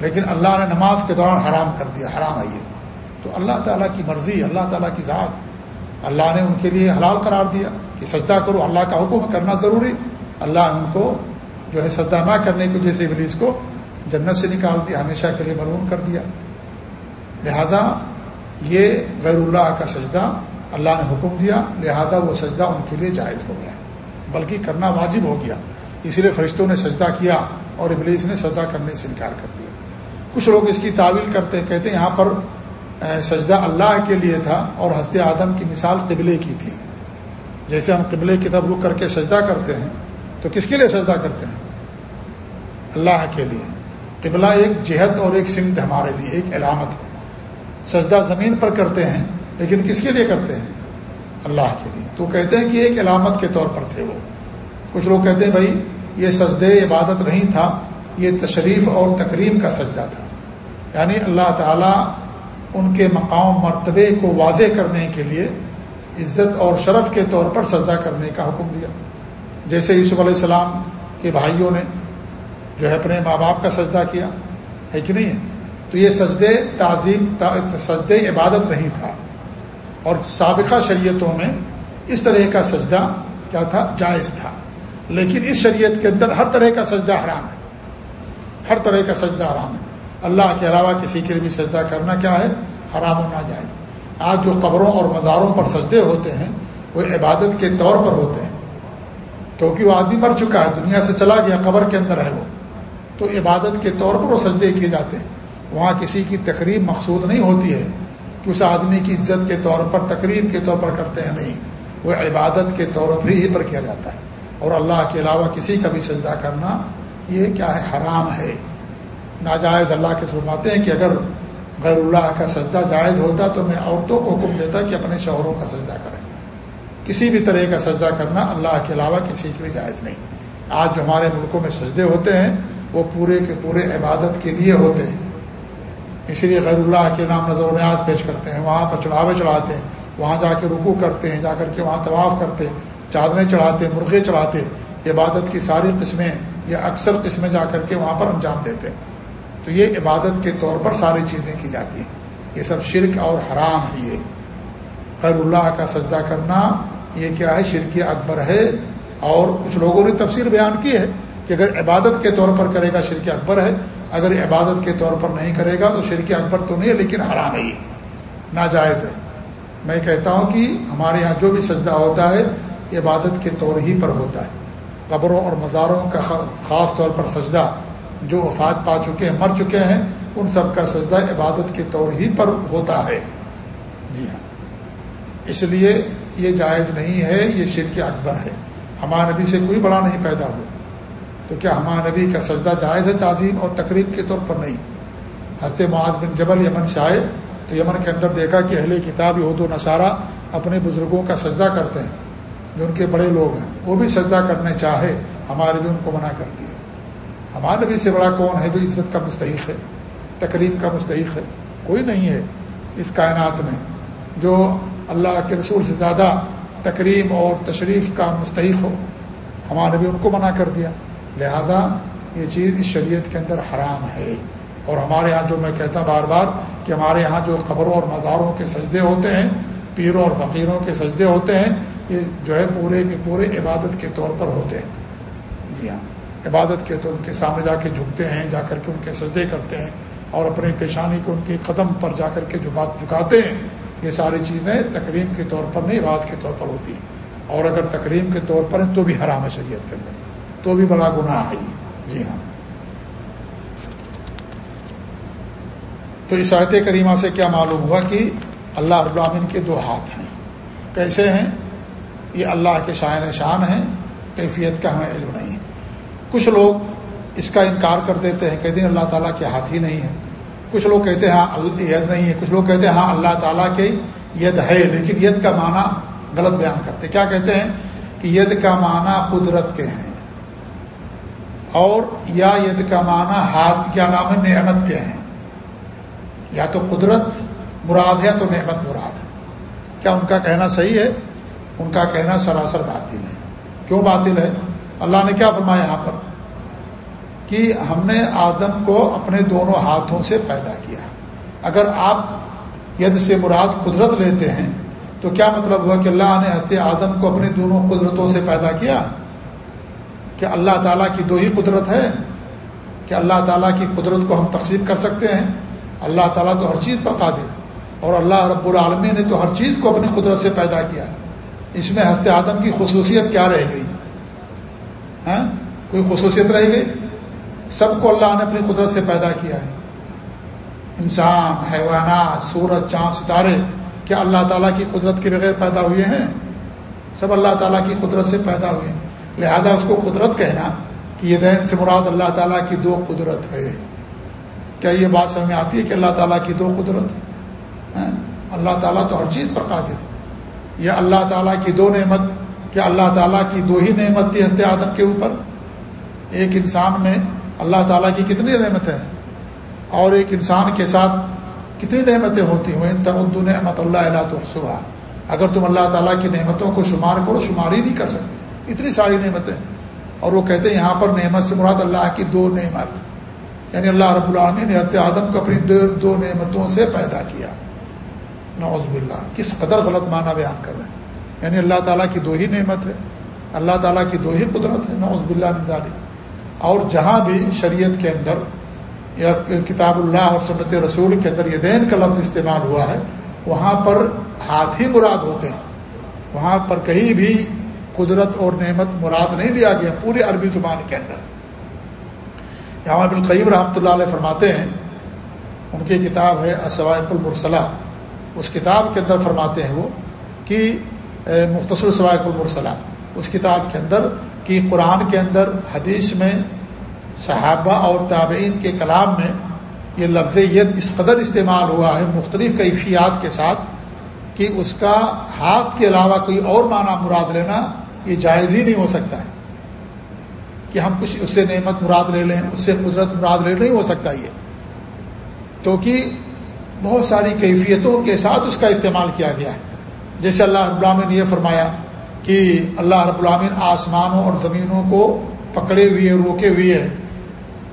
لیکن اللہ نے نماز کے دوران حرام کر دیا، حرام آئیے تو اللہ تعالیٰ کی مرضی، اللہ تعالیٰ کی ذات، اللہ نے ان کے لیے حلال قرار دیا کہ سجدہ کرو، اللہ کا حکم کرنا ضروری، اللہ ان کو جو ہے سجدہ نہ کرنے کی جیسے ابلیس کو جنت سے نکال دیا، ہمیشہ کے لیے مرون کر دیا۔ لہذا یہ غیر اللہ کا سجدہ اللہ نے حکم دیا، لہذا وہ سجدہ ان کے لیے جائز ہو گیا۔ بلکہ کرنا واجب ہو گیا۔ اسی لیے فرشتوں نے سجدہ کیا اور ابلیس نے سجدہ کرنے سے انکار کر دیا۔ کچھ لوگ اس کی تعویل کرتے، کہتے ہیں یہاں پر سجدہ اللہ کے لیے تھا اور ہست آدم کی مثال قبلے کی تھی۔ جیسے ہم قبلے کی طرف رک کر کے سجدہ کرتے ہیں، تو کس کے لیے سجدہ کرتے ہیں؟ اللہ کے لیے۔ قبلہ ایک جہد اور ایک سمت ہمارے لیے ایک علامت ہے۔ سجدہ زمین پر کرتے ہیں، لیکن کس کے لیے کرتے ہیں؟ اللہ کے لیے۔ تو کہتے ہیں کہ ایک علامت کے طور پر تھے وہ۔ کچھ لوگ کہتے ہیں، بھائی، یہ سجدے عبادت نہیں تھا، یہ تشریف اور تقریم کا سجدہ تھا۔ یعنی اللہ تعالیٰ ان کے مقام مرتبے کو واضح کرنے کے لیے عزت اور شرف کے طور پر سجدہ کرنے کا حکم دیا۔ جیسے یوسف علیہ السلام کے بھائیوں نے جو ہے اپنے ماں باپ کا سجدہ کیا، ہے کہ نہیں؟ ہے تو یہ سجدے تعظیم سجدے عبادت نہیں تھا۔ اور سابقہ شریعتوں میں اس طرح کا سجدہ کیا تھا؟ جائز تھا۔ لیکن اس شریعت کے اندر ہر طرح کا سجدہ حرام ہے۔ ہر طرح کا سجدہ حرام ہے۔ اللہ کے علاوہ کسی کے بھی سجدہ کرنا کیا ہے؟ حرام ہونا جائز آج جو قبروں اور مزاروں پر سجدے ہوتے ہیں، وہ عبادت کے طور پر ہوتے ہیں۔ کیونکہ وہ آدمی مر چکا ہے، دنیا سے چلا گیا، قبر کے اندر ہے وہ۔ تو عبادت کے طور پر وہ سجدے کیے جاتے ہیں۔ وہاں کسی کی تقریب مقصود نہیں ہوتی ہے کہ اس آدمی کی عزت کے طور پر، تقریب کے طور پر کرتے ہیں نہیں۔ وہ عبادت کے طور پر ہی پر کیا جاتا ہے۔ اور اللہ کے علاوہ کسی کا بھی سجدہ کرنا یہ کیا ہے؟ حرام ہے۔ ناجائز اللہ کے فرماتے ہیں کہ اگر غیر اللہ کا سجدہ جائز ہوتا تو میں عورتوں کو حکم دیتا کہ اپنے شوہروں کا سجدہ کریں۔ کسی بھی طرح کا سجدہ کرنا اللہ کے علاوہ کسی کے لیے جائز نہیں۔ آج جو ہمارے ملکوں میں سجدے ہوتے ہیں وہ پورے کے پورے عبادت کے لیے ہوتے ہیں۔ اسی لیے غیر اللہ کے نام نظر و نیاز پیش کرتے ہیں۔ وہاں پر چڑھاوے چڑھاتے ہیں، وہاں جا کے رکو کرتے ہیں، جا کر کے وہاں طواف کرتے ہیں، چادریں چڑھاتے مرغے چڑھاتے عبادت کی ساری قسمیں یا اکثر قسمیں جا کر کے وہاں پر انجام دیتے ہیں۔ تو یہ عبادت کے طور پر ساری چیزیں کی جاتی ہیں۔ یہ سب شرک اور حرام ہے یہ۔ غیر اللہ کا سجدہ کرنا یہ کیا ہے؟ شرک اکبر ہے۔ اور کچھ لوگوں نے تفسیر بیان کی ہے۔ کہ اگر عبادت کے طور پر کرے گا، شرک اکبر ہے۔ اگر عبادت کے طور پر نہیں کرے گا، تو شرک اکبر تو نہیں ہے، لیکن حرام ہے یہ۔ ناجائز ہے۔ میں کہتا ہوں کہ ہمارے یہاں جو بھی سجدہ ہوتا ہے عبادت کے طور ہی پر ہوتا ہے۔ قبروں اور مزاروں کا خاص طور پر سجدہ جو وفات پا چکے ہیں، مر چکے ہیں، ان سب کا سجدہ عبادت کے طور ہی پر ہوتا ہے۔ جی ہاں۔ اس لیے یہ جائز نہیں ہے، یہ شرک اکبر ہے۔ ہمارے نبی سے کوئی بڑا نہیں پیدا ہوا۔ تو کیا ہمارے نبی کا سجدہ جائز ہے تعظیم اور تقریب کے طور پر نہیں؟ ہنستے معاذ بن جبل یمن سے آئے تو یمن کے اندر دیکھا کہ اہل کتاب یہود و نصارہ اپنے بزرگوں کا سجدہ کرتے ہیں، جو ان کے بڑے لوگ ہیں۔ وہ بھی سجدہ کرنے چاہے، ہمارے بھی ان کو منع کر دیا ہمارے نبی سے بڑا کون ہے جو عزت کا مستحق ہے؟ تقریب کا مستحق ہے؟ کوئی نہیں ہے اس کائنات میں جو اللہ کے رسول سے زیادہ تقریم اور تشریف کا مستحق ہو۔ ہمارے بھی ان کو منع کر دیا۔ لہذا یہ چیز اس شریعت کے اندر حرام ہے۔ اور ہمارے یہاں جو میں کہتا ہوں بار بار کہ ہمارے یہاں جو قبروں اور مزاروں کے سجدے ہوتے ہیں، پیروں اور فقیروں کے سجدے ہوتے ہیں، یہ جو ہے پورے کے پورے عبادت کے طور پر ہوتے ہیں۔ جی ہاں عبادت کے تو ان کے سامنے جا کے جھکتے ہیں، جا کر کے ان کے سجدے کرتے ہیں اور اپنی پیشانی کو ان کے قدم پر جا کر کے جھکاتے ہیں۔ یہ ساری چیزیں تقریم کے طور پر نہیں، عبادت کے طور پر ہوتی ہیں۔ اور اگر تقریم کے طور پر ہیں تو بھی حرام ہے شریعت کے اندر۔ تو بھی بڑا گناہ ہے۔ جی ہاں۔ تو اس آیت کریمہ سے کیا معلوم ہوا کہ اللہ رب العالمین کے دو ہاتھ ہیں۔ کیسے ہیں؟ یہ اللہ کے شاعن شان ہیں۔ کیفیت کا ہمیں علم نہیں۔ ہے کچھ لوگ اس کا انکار کر دیتے ہیں کہ دن اللہ تعالیٰ کے ہاتھ ہی نہیں ہے۔ کچھ لوگ کہتے ہیں ہاں ید نہیں ہے۔ کچھ لوگ کہتے ہیں ہاں اللہ تعالیٰ کے ید ہے، لیکن ید کا معنی غلط بیان کرتے۔ کیا کہتے ہیں؟ کہ ید کا معنی قدرت کے ہیں۔ اور یا ید کا معنی ہاتھ کیا نام ہے، نعمت کے ہیں۔ یا تو قدرت مراد ہے تو نعمت مراد ہے۔ کیا ان کا کہنا صحیح ہے؟ ان کا کہنا سراسر باطل ہے۔ کیوں باطل ہے؟ اللہ نے کیا فرمایا یہاں پر؟ کہ ہم نے آدم کو اپنے دونوں ہاتھوں سے پیدا کیا۔ اگر آپ ید سے مراد قدرت لیتے ہیں، تو کیا مطلب ہوا کہ اللہ نے حضرت آدم کو اپنی دونوں قدرتوں سے پیدا کیا؟ کہ اللہ تعالیٰ کی دو ہی قدرت ہے کہ اللہ تعالیٰ کی قدرت کو ہم تقسیم کر سکتے ہیں۔ اللہ تعالیٰ تو ہر چیز پر قادر، اور اللہ رب العالمین نے تو ہر چیز کو اپنی قدرت سے پیدا کیا۔ اس میں ہست آدم کی خصوصیت کیا رہ گئی؟ ہاں؟ کوئی خصوصیت رہ گئی؟ سب کو اللہ نے اپنی قدرت سے پیدا کیا ہے۔ انسان، حیوانات، سورج، چاند، ستارے، کیا اللہ تعالیٰ کی قدرت کے بغیر پیدا ہوئے ہیں؟ سب اللہ تعالیٰ کی قدرت سے پیدا ہوئے ہیں۔ لہذا اس کو قدرت کہنا کہ یہ دین سے مراد اللہ تعالیٰ کی دو قدرت ہے۔ کیا یہ بات سمجھ میں آتی ہے کہ اللہ تعالیٰ کی دو قدرت؟ ہاں؟ اللہ تعالیٰ تو ہر چیز پر قادر۔ یہ اللہ تعالیٰ کی دو نعمت، کیا اللہ تعالیٰ کی دو ہی نعمت تھی ہست آدم کے اوپر؟ ایک انسان میں اللہ تعالیٰ کی کتنی نعمت ہے اور ایک انسان کے ساتھ کتنی نعمتیں ہوتی ہیں؟ وہ ان تمد نعمت اللہ اللہ تو اگر تم اللہ تعالیٰ کی نعمتوں کو شمار کرو، شمار ہی نہیں کر سکتے۔ اتنی ساری نعمتیں اور وہ کہتے ہیں یہاں پر نعمت سے مراد اللہ کی دو نعمت یعنی اللہ رب العالمین نے حضرت آدم کو اپنی دو نعمتوں سے پیدا کیا۔ نوز باللہ، کس قدر غلط معنی بیان کر رہے ہیں۔ یعنی اللہ تعالیٰ کی دو ہی نعمت ہے، اللہ تعالیٰ کی دو ہی قدرت ہے نوز باللہ نظالی اور جہاں بھی شریعت کے اندر یا کتاب اللہ اور سنت رسول کے اندر یہ دین کا لفظ استعمال ہوا ہے، وہاں پر ہاتھ ہی مراد ہوتے ہیں۔ وہاں پر کہیں بھی قدرت اور نعمت مراد نہیں لیا گیا، پوری عربی زبان کے اندر۔ یہاں بالقیب رحمۃ اللہ علیہ فرماتے ہیں، ان کی کتاب ہے اسوائق المرسلہ۔ اس کتاب کے اندر فرماتے ہیں وہ کہ مختصر سوائق المرسلہ، اس کتاب کے اندر کہ قرآن کے اندر حدیث میں صحابہ اور تابعین کے کلام میں یہ لفظ ید اس قدر استعمال ہوا ہے مختلف کیفیات کے ساتھ کہ اس کا ہاتھ کے علاوہ کوئی اور معنی مراد لینا یہ جائز ہی نہیں ہو سکتا ہے کہ ہم کچھ اس سے نعمت مراد لے لیں، اس سے قدرت مراد لے نہیں ہو سکتا یہ۔ کیونکہ بہت ساری کیفیتوں کے ساتھ اس کا استعمال کیا گیا ہے۔ جیسے اللہ رب العالمین نے یہ فرمایا کہ اللہ رب العالمین آسمانوں اور زمینوں کو پکڑے ہوئے، روکے ہوئے ہے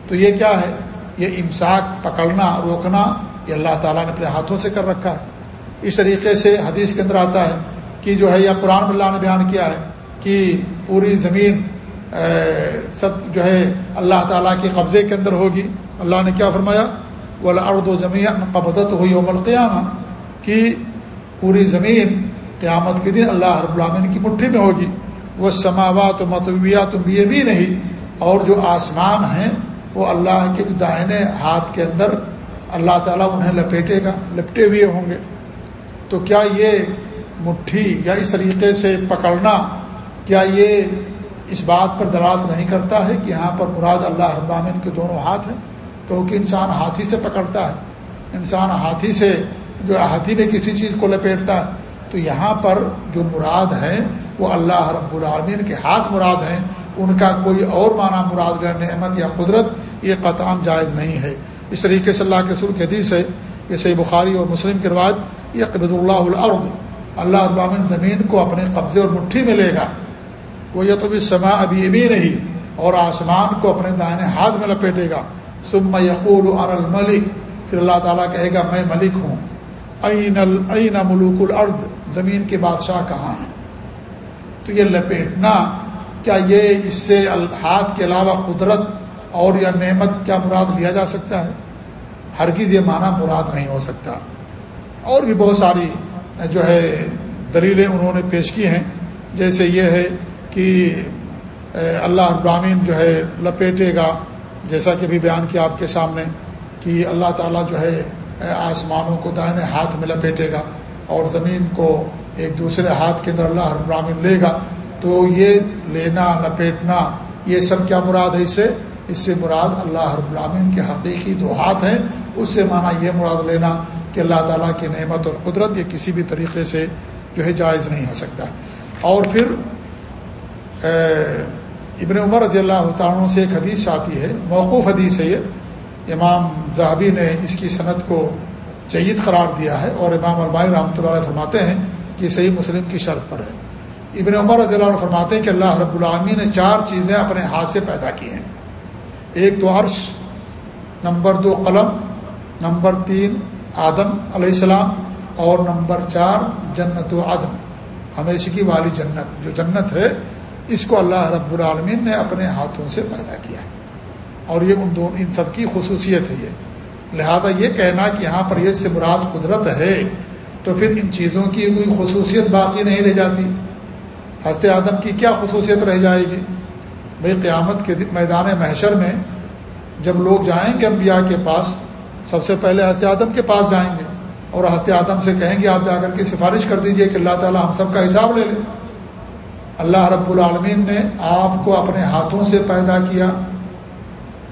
تو یہ کیا ہے؟ یہ امساک، پکڑنا، روکنا، یہ اللہ تعالیٰ نے اپنے ہاتھوں سے کر رکھا ہے۔ اس طریقے سے حدیث کے اندر آتا ہے کہ جو ہے یا قرآن اللہ نے بیان کیا ہے کہ پوری زمین سب جو ہے اللہ تعالیٰ کے قبضے کے اندر ہوگی۔ اللہ نے کیا فرمایا؟ وہ ارد و زمین قبضت ہوئی عمل قیامہ کہ پوری زمین قیامت کے دن اللہ رب العامن کی مٹھی میں ہوگی۔ وہ سماوات و متویات یہ بھی نہیں اور جو آسمان ہیں، وہ اللہ کے جو دائنے ہاتھ کے اندر اللہ تعالیٰ انہیں لپیٹے گا، لپٹے ہوئے ہوں گے۔ تو کیا یہ مٹھی یا اس طریقے سے پکڑنا کیا یہ اس بات پر دراد نہیں کرتا ہے کہ یہاں پر مراد اللہ ابامن کے دونوں ہاتھ ہیں؟ کیونکہ انسان ہاتھی سے پکڑتا ہے۔ انسان ہاتھی سے جو ہاتھی میں کسی چیز کو لپیٹتا ہے۔ تو یہاں پر جو مراد ہے وہ اللہ رب العالمین کے ہاتھ مراد ہیں۔ ان کا کوئی اور معنی مراد نعمت یا قدرت، یہ قطعام جائز نہیں ہے۔ اس طریقے سے اللہ کے سر کی حدیث ہے، یہ صحیح بخاری اور مسلم کے رواج یہ قبض اللہ العرض اللہ ابامن زمین کو اپنے قبضے اور مٹھی میں لے گا۔ وہ یہ تو بھی سما ابھی بھی نہیں، اور آسمان کو اپنے دائیں ہاتھ میں لپیٹے گا۔ سم یقول ار الملک، پھر اللہ تعالیٰ کہے گا، میں ملک ہوں۔ عین العین ملوک الارض، زمین کے بادشاہ کہاں ہیں؟ تو یہ لپیٹنا، کیا یہ اس سے ہاتھ کے علاوہ قدرت اور یا نعمت کیا مراد لیا جا سکتا ہے؟ ہرگز یہ معنی مراد نہیں ہو سکتا۔ اور بھی بہت ساری جو ہے دلیلیں انہوں نے پیش کی ہیں۔ جیسے یہ ہے کہ اللہ ابراہین جو ہے لپیٹے گا، جیسا کہ بھی بیان کیا آپ کے سامنے، کہ اللہ تعالیٰ جو ہے آسمانوں کو دائیں ہاتھ میں لپیٹے گا اور زمین کو ایک دوسرے ہاتھ کے اندر اللہ ابراہین لے گا۔ تو یہ لینا، لپیٹنا، یہ سب کیا مراد ہے اس سے اس سے مراد اللہ رب العامین کے حقیقی دو ہاتھ ہیں۔ اس سے معنی یہ مراد لینا کہ اللہ تعالیٰ کی نعمت اور قدرت یہ کسی بھی طریقے سے جو ہے جائز نہیں ہو سکتا۔ اور پھر ابن عمر رضی اللہ تعالیٰ سے ایک حدیث آتی ہے، موقوف حدیث ہے یہ۔ امام زہبی نے اس کی صنعت کو جید قرار دیا ہے اور امام البائی رحمۃ اللہ علیہ فرماتے ہیں کہ صحیح مسلم کی شرط پر ہے۔ ابن عمر رضی اللہ عنہ فرماتے ہیں کہ اللہ رب العامی نے چار چیزیں اپنے ہاتھ سے پیدا کی ہیں۔ ایک تو عرش، نمبر دو قلم، نمبر تین آدم علیہ السلام، اور نمبر چار جنت و عدم ہمیشہ کی والی جنت، جو جنت ہے اس کو اللہ رب العالمین نے اپنے ہاتھوں سے پیدا کیا اور یہ ان دونوں، ان سب کی خصوصیت ہے یہ۔ لہذا یہ کہنا کہ یہاں پر یہ سے مراد قدرت ہے، تو پھر ان چیزوں کی کوئی خصوصیت باقی نہیں رہ جاتی۔ ہست آدم کی کیا خصوصیت رہ جائے گی؟ بھائی قیامت کے میدان محشر میں جب لوگ جائیں گے انبیاء کے پاس، سب سے پہلے ہست آدم کے پاس جائیں گے۔ اور ہست آدم سے کہیں گے، آپ جا کر کے سفارش کر دیجیے کہ اللہ تعالیٰ ہم سب کا حساب لے لیں اللہ رب العالمین نے آپ کو اپنے ہاتھوں سے پیدا کیا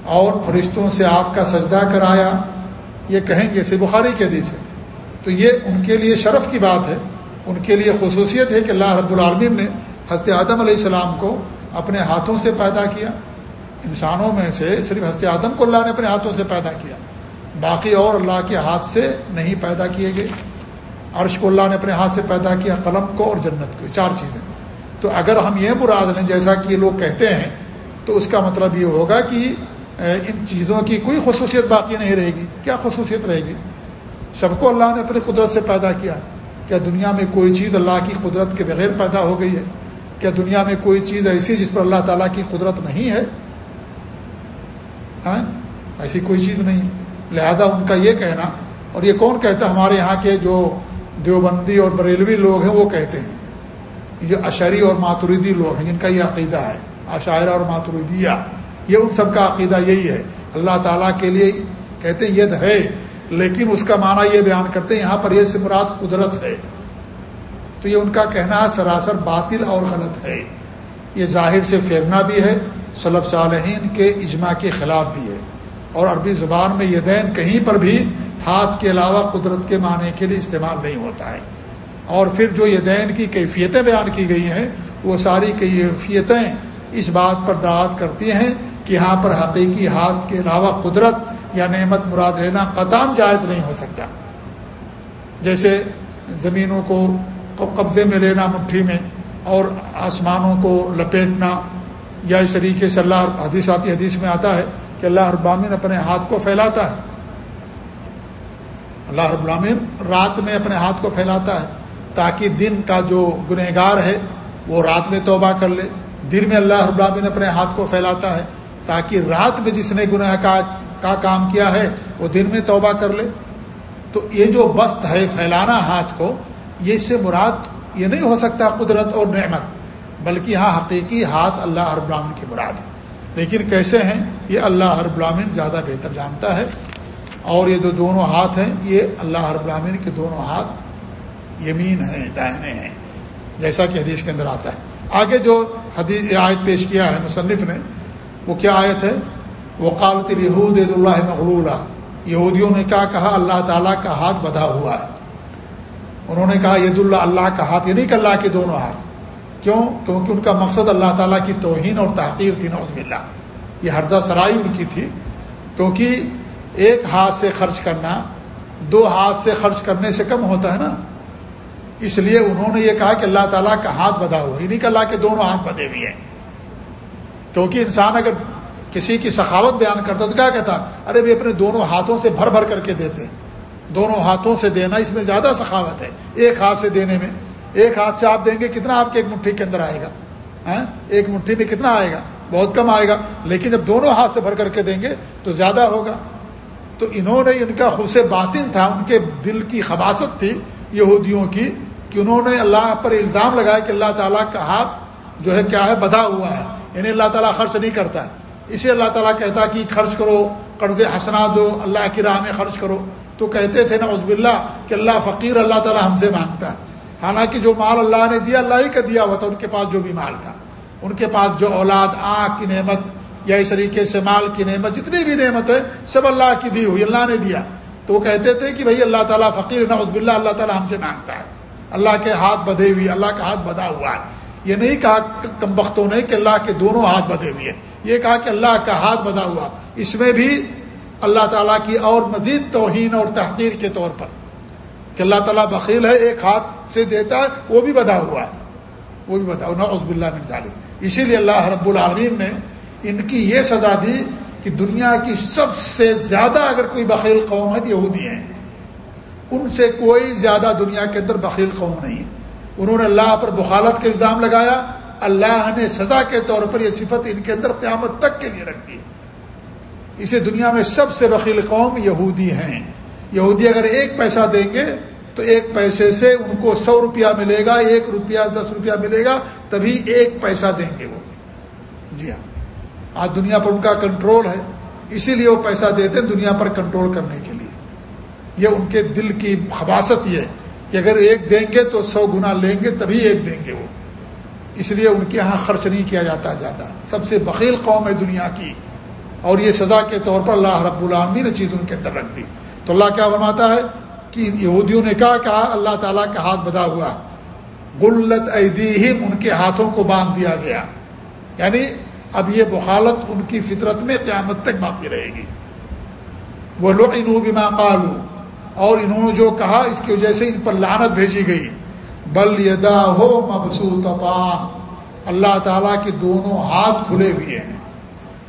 اور فرشتوں سے آپ کا سجدہ کرایا۔ یہ کہیں گے سی بخاری کے حدیث ہے۔ تو یہ ان کے لیے شرف کی بات ہے۔ ان کے لیے خصوصیت ہے کہ اللہ رب العالمین نے حضرت آدم علیہ السلام کو اپنے ہاتھوں سے پیدا کیا۔ انسانوں میں سے صرف حضرت آدم کو اللہ نے اپنے ہاتھوں سے پیدا کیا۔ باقی اور اللہ کے ہاتھ سے نہیں پیدا کیے گئے۔ عرش کو اللہ نے اپنے ہاتھ سے پیدا کیا، قلم کو اور جنت کو۔ چار چیزیں۔ تو اگر ہم یہ مراد لیں جیسا کہ یہ لوگ کہتے ہیں، تو اس کا مطلب یہ ہوگا کہ ان چیزوں کی کوئی خصوصیت باقی نہیں رہے گی۔ کیا خصوصیت رہے گی؟ سب کو اللہ نے اپنی قدرت سے پیدا کیا۔ کیا دنیا میں کوئی چیز اللہ کی قدرت کے بغیر پیدا ہو گئی ہے؟ کیا دنیا میں کوئی چیز ایسی جس پر اللہ تعالیٰ کی قدرت نہیں ہے؟ ہاں؟ ایسی کوئی چیز نہیں۔ ہے لہذا ان کا یہ کہنا، اور یہ کون کہتا ہمارے یہاں کے جو دیوبندی اور بریلوی لوگ ہیں، وہ کہتے ہیں۔ جو اشری اور ماتوریدی لوگ ہیں، جن کا یہ عقیدہ ہے عشاعرہ اور ماتوریدیہ یہ ان سب کا عقیدہ یہی ہے۔ اللہ تعالیٰ کے لیے کہتے ہیں ید ہے، لیکن اس کا معنی یہ بیان کرتے ہیں، یہاں پر یہ سمرات قدرت ہے۔ تو یہ ان کا کہنا سراسر باطل اور غلط ہے۔ یہ ظاہر سے پھیرنا بھی ہے صلب صالحین کے اجماع کے خلاف بھی ہے۔ اور عربی زبان میں یہ دین کہیں پر بھی ہاتھ کے علاوہ قدرت کے معنی کے لیے استعمال نہیں ہوتا ہے۔ اور پھر جو یہ دین کی کیفیتیں بیان کی گئی ہیں، وہ ساری کیفیتیں اس بات پر دعات کرتی ہیں کہ یہاں پر حقیقی ہاتھ کے علاوہ قدرت یا نعمت مراد لینا قطام جائز نہیں ہو سکتا۔ جیسے زمینوں کو قبضے میں لینا مٹھی میں اور آسمانوں کو لپیٹنا، یا اس طریقے سے اللہ حدیث آتی حدیث میں آتا ہے کہ اللہ رب العالمین اپنے ہاتھ کو پھیلاتا ہے۔ اللہ رب العالمین رات میں اپنے ہاتھ کو پھیلاتا ہے۔ تاکہ دن کا جو گنہگار ہے وہ رات میں توبہ کر لے۔ دن میں اللہ رب العالمین اپنے ہاتھ کو پھیلاتا ہے تاکہ رات میں جس نے گناہ کا کا کام کیا ہے وہ دن میں توبہ کر لے۔ تو یہ جو بست ہے پھیلانا ہاتھ کو، یہ اس سے مراد یہ نہیں ہو سکتا قدرت اور نعمت، بلکہ ہاں حقیقی ہاتھ اللہ ہر براہن کی مراد۔ لیکن کیسے ہیں؟ یہ اللہ ہر براہین زیادہ بہتر جانتا ہے۔ اور یہ جو دونوں ہاتھ ہیں، یہ اللہ ہر براہین کے دونوں ہاتھ یمین ہیں دائنے ہیں، جیسا کہ حدیث کے اندر آتا ہے۔ آگے جو حدیث آیت پیش کیا ہے مصنف نے، وہ کیا آیت ہے؟ وہ قالت الہود اللہ مغلولہ یہودیوں نے کیا کہا؟ اللہ تعالیٰ کا ہاتھ بدھا ہوا ہے۔ انہوں نے کہا، ید اللہ اللہ کا ہاتھ یہ نہیں کہ اللہ کے دونوں ہاتھ۔ کیوں؟ کیونکہ ان کا مقصد اللہ تعالیٰ کی توہین اور تحقیر تھی نوز بلّہ یہ حرضہ سرائی ان کی تھی۔ کیونکہ ایک ہاتھ سے خرچ کرنا، دو ہاتھ سے خرچ کرنے سے کم ہوتا ہے نا۔ اس لیے انہوں نے یہ کہا کہ اللہ تعالیٰ کا ہاتھ بدھا ہوا یہ نہیں کہ اللہ کے دونوں ہاتھ بدے ہوئے ہیں۔ کیونکہ انسان اگر کسی کی سخاوت بیان کرتا تو کیا کہتا؟ ارے بھی اپنے دونوں ہاتھوں سے بھر بھر کر کے دیتے۔ دونوں ہاتھوں سے دینا اس میں زیادہ سخاوت ہے۔ ایک ہاتھ سے دینے میں۔ ایک ہاتھ سے آپ دیں گے کتنا آپ کے ایک مٹھی کے اندر آئے گا؟ ہاں؟ ایک مٹھی میں کتنا آئے گا؟ بہت کم آئے گا۔ لیکن جب دونوں ہاتھ سے بھر کر کے دیں گے تو زیادہ ہوگا۔ تو انہوں نے ان کا خود سے باطن تھا، ان کے دل کی خباست تھی یہودیوں کی۔ کہ انہوں نے اللہ پر الزام لگایا کہ اللہ تعالیٰ کا ہاتھ جو ہے کیا ہے، بدھا ہوا ہے۔ یعنی اللہ تعالیٰ خرچ نہیں کرتا اسے اللہ تعالیٰ کہتا کہ خرچ کرو، قرض حسنا دو، اللہ کی راہ میں خرچ کرو۔ تو کہتے تھے نا عزب اللہ کہ اللہ فقیر، اللہ تعالیٰ ہم سے مانگتا ہے۔ حالانکہ جو مال اللہ نے دیا، اللہ ہی کا دیا ہوا تھا، ان کے پاس جو بھی مال تھا۔ ان کے پاس جو اولاد، آنکھ کی نعمت یا اس طریقے سے مال کی نعمت، جتنی بھی نعمت ہے، سب اللہ کی دی ہوئی، اللہ نے دیا۔ تو وہ کہتے تھے کہ بھائی، اللہ تعالیٰ فقیر نہ عزب اللہ اللہ تعالیٰ ہم سے مانگتا ہے۔ اللہ کے ہاتھ بدھے ہوئی اللہ کا ہاتھ بدھا ہوا ہے۔ یہ نہیں کہا کم بختوں نے کہ اللہ کے دونوں ہاتھ بدے ہوئے ہیں۔ یہ کہا کہ اللہ کا ہاتھ بدا ہوا۔ اس میں بھی اللہ تعالیٰ کی اور مزید توہین اور تحقیر کے طور پر کہ اللہ تعالیٰ بخیل ہے، ایک ہاتھ سے دیتا ہے، وہ بھی بدا ہوا ہے۔ وہ بھی بدا ہوا۔ عزب اللہ ظالم اسی لیے اللہ رب العالمین نے ان کی یہ سزا دی کہ دنیا کی سب سے زیادہ اگر کوئی بخیل قوم ہے تو یہودی ہیں۔ ان سے کوئی زیادہ دنیا کے اندر بخیل قوم نہیں انہوں نے اللہ پر بخالت کا الزام لگایا۔ اللہ نے سزا کے طور پر یہ صفت ان کے اندر قیامت تک کے لیے رکھ دی اسے دنیا میں سب سے بخیل قوم یہودی ہیں۔ یہودی اگر ایک پیسہ دیں گے تو ایک پیسے سے ان کو سو روپیہ ملے گا، ایک روپیہ، دس روپیہ ملے گا، تبھی ایک پیسہ دیں گے وہ۔ جی ہاں۔ آج دنیا پر ان کا کنٹرول ہے، اسی لیے وہ پیسہ دیتے ہیں دنیا پر کنٹرول کرنے کے لیے۔ یہ ان کے دل کی خباست یہ کہ اگر ایک دیں گے تو سو گنا لیں گے تبھی ایک دیں گے وہ۔ اس لیے ان کے یہاں خرچ نہیں کیا جاتا زیادہ۔ سب سے بخیل قوم ہے دنیا کی۔ اور یہ سزا کے طور پر اللہ رب العالمین نے چیز ان کے اندر رکھ دی۔ تو اللہ کیا فرماتا ہے کہ یہودیوں نے کہا کہا ہاں، اللہ تعالیٰ کا ہاتھ بدا ہوا۔ گلت ایدیہم، ان کے ہاتھوں کو باندھ دیا گیا۔ یعنی اب یہ بخالت ان کی فطرت میں قیامت تک باقی رہے گی۔ وہ لو بما قالو اور انہوں نے جو کہا، اس کی وجہ سے ان پر لانت بھیجی گئی۔ بل یدا ہو مبسوط اللہ تعالیٰ کے دونوں ہاتھ کھلے ہوئے ہیں۔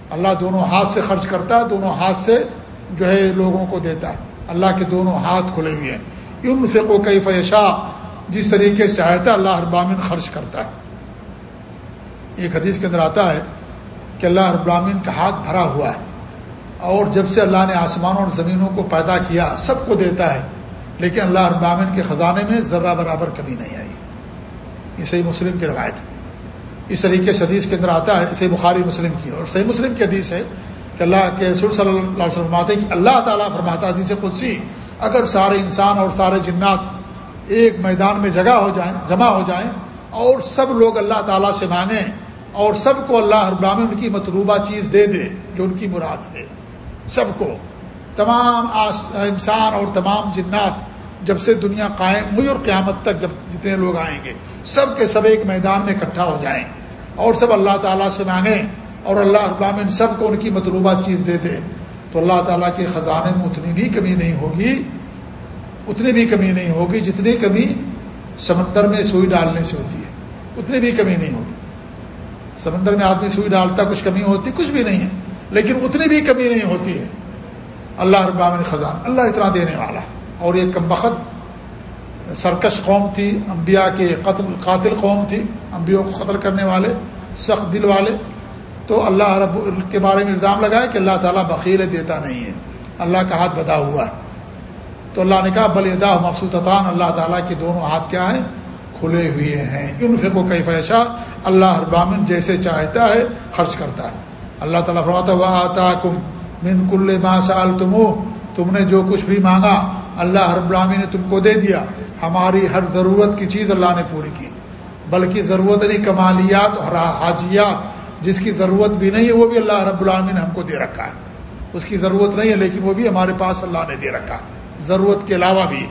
اللہ دونوں ہاتھ سے خرچ کرتا ہے، دونوں ہاتھ سے جو ہے لوگوں کو دیتا ہے۔ اللہ کے دونوں ہاتھ کھلے ہوئے ہیں۔ ان فقو کئی فیشا جس طریقے سے چاہتا ہے اللہ ابامن خرچ کرتا ہے۔ ایک حدیث کے اندر آتا ہے کہ اللہ ابامین کا ہاتھ بھرا ہوا ہے۔ اور جب سے اللہ نے آسمانوں اور زمینوں کو پیدا کیا، سب کو دیتا ہے، لیکن اللہ ابامن کے خزانے میں ذرہ برابر کمی نہیں آئی۔ یہ صحیح مسلم کی روایت اس طریقے سے حدیث کے اندر آتا ہے، صحیح بخاری مسلم کی۔ اور صحیح مسلم کی حدیث ہے کہ اللہ کے رسول صلی اللہ علیہ فرماتے کہ اللہ تعالیٰ فرماتا حدیث قدسی، اگر سارے انسان اور سارے جنات ایک میدان میں جگہ ہو جائیں، جمع ہو جائیں، اور سب لوگ اللہ تعالیٰ سے مانگیں، اور سب کو اللہ ابامن ان کی مطلوبہ چیز دے دے، جو ان کی مراد ہے۔ سب کو۔ تمام انسان اور تمام جنات جب سے دنیا قائم ہوئی اور قیامت تک جب جتنے لوگ آئیں گے، سب کے سب ایک میدان میں اکٹھا ہو جائیں۔ اور سب اللہ تعالیٰ سے مانگیں اور اللہ ابامن سب کو ان کی مطلوبہ چیز دے دے۔ تو اللہ تعالیٰ کے خزانے میں اتنی بھی کمی نہیں ہوگی، اتنی بھی کمی نہیں ہوگی جتنی کمی سمندر میں سوئی ڈالنے سے ہوتی ہے۔ اتنی بھی کمی نہیں ہوگی۔ سمندر میں آدمی سوئی ڈالتا کچھ کمی ہوتی، کچھ بھی نہیں ہے۔ لیکن اتنی بھی کمی نہیں ہوتی ہے۔ اللہ ابامن خزان اللہ اتنا دینے والا۔ اور یہ کم بخت سرکش قوم تھی، انبیاء کے قتل، قاتل قوم تھی انبیوں کو قتل کرنے والے، سخت دل والے۔ تو اللہ رب کے بارے میں الزام لگائے کہ اللہ تعالیٰ بخیر دیتا نہیں ہے۔ اللہ کا ہاتھ بدا ہوا ہے۔ تو اللہ نے کہا، بل ادا مقصود اللہ تعالیٰ کے دونوں ہاتھ کیا ہیں کھلے ہوئے ہیں۔ ان فکو کئی فیشا اللہ ابامن جیسے چاہتا ہے خرچ کرتا ہے۔ اللہ تعالیٰ فرماتا ہوا آتا کم من کل ما سال تم تم نے جو کچھ بھی مانگا، اللہ ہر براہمی نے تم کو دے دیا۔ ہماری ہر ضرورت کی چیز اللہ نے پوری کی۔ بلکہ ضرورت نہیں کمالیات اور حاجیات، جس کی ضرورت بھی نہیں ہے، وہ بھی اللہ رب العالمین نے ہم کو دے رکھا ہے۔ اس کی ضرورت نہیں ہے، لیکن وہ بھی ہمارے پاس اللہ نے دے رکھا ہے۔ ضرورت کے علاوہ بھی۔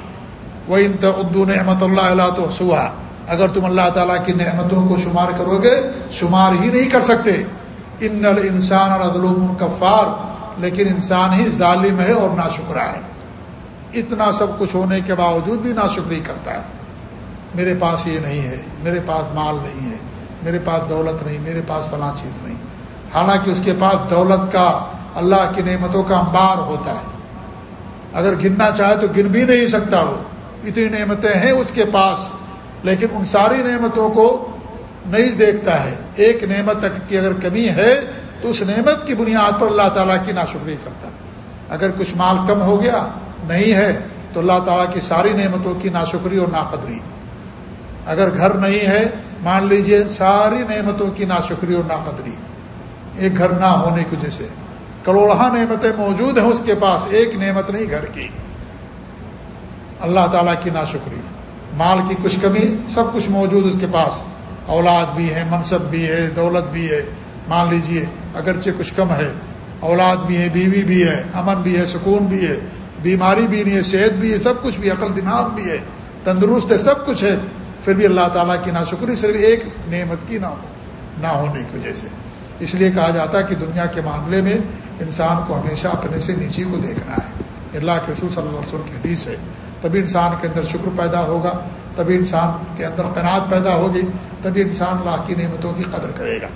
وہ ان تدو نعمت اللہ اللہ تو سوا اگر تم اللہ تعالیٰ کی نعمتوں کو شمار کرو گے، شمار ہی نہیں کر سکتے۔ ان انسان اور عدل کفار، لیکن انسان ہی ظالم ہے اور ناشکرا ہے۔ اتنا سب کچھ ہونے کے باوجود بھی ناشکری کرتا ہے۔ میرے پاس یہ نہیں ہے، میرے پاس مال نہیں ہے، میرے پاس دولت نہیں، میرے پاس فلاں چیز نہیں۔ حالانکہ اس کے پاس دولت کا، اللہ کی نعمتوں کا انبار ہوتا ہے۔ اگر گننا چاہے تو گن بھی نہیں سکتا وہ۔ اتنی نعمتیں ہیں اس کے پاس، لیکن ان ساری نعمتوں کو نہیں دیکھتا ہے۔ ایک نعمت کی اگر کمی ہے، تو اس نعمت کی بنیاد پر اللہ تعالیٰ کی ناشکری کرتا ہے۔ اگر کچھ مال کم ہو گیا، نہیں ہے، تو اللہ تعالیٰ کی ساری نعمتوں کی ناشکری اور ناقدری۔ اگر گھر نہیں ہے، مان لیجیے ساری نعمتوں کی ناشکری اور ناقدری۔ ایک گھر نہ ہونے کی وجہ سے۔ کروڑہ نعمتیں موجود ہیں اس کے پاس، ایک نعمت نہیں گھر کی۔ اللہ تعالیٰ کی ناشکری۔ مال کی کچھ کمی، سب کچھ موجود اس کے پاس۔ اولاد بھی ہے، منصب بھی ہے، دولت بھی ہے۔ مان لیجیے، اگرچہ کچھ کم ہے، اولاد بھی ہے، بیوی بھی ہے، امن بھی ہے، سکون بھی ہے، بیماری بھی نہیں ہے، صحت بھی ہے، سب کچھ بھی عقل، دماغ بھی ہے، تندرست ہے، سب کچھ ہے۔ پھر بھی اللہ تعالیٰ کی ناشکری صرف ایک نعمت کی نہ ہو، نہ ہونے کی وجہ سے۔ اس لیے کہا جاتا ہے کہ دنیا کے معاملے میں انسان کو ہمیشہ اپنے سے نیچے کو دیکھنا ہے۔ اللہ کے رسول صلی اللہ علیہ وسلم کی حدیث ہے۔ تبھی انسان کے اندر شکر پیدا ہوگا۔ تبھی انسان کے اندر قناعت پیدا ہوگی تبھی انسان اللہ کی نعمتوں کی قدر کرے گا۔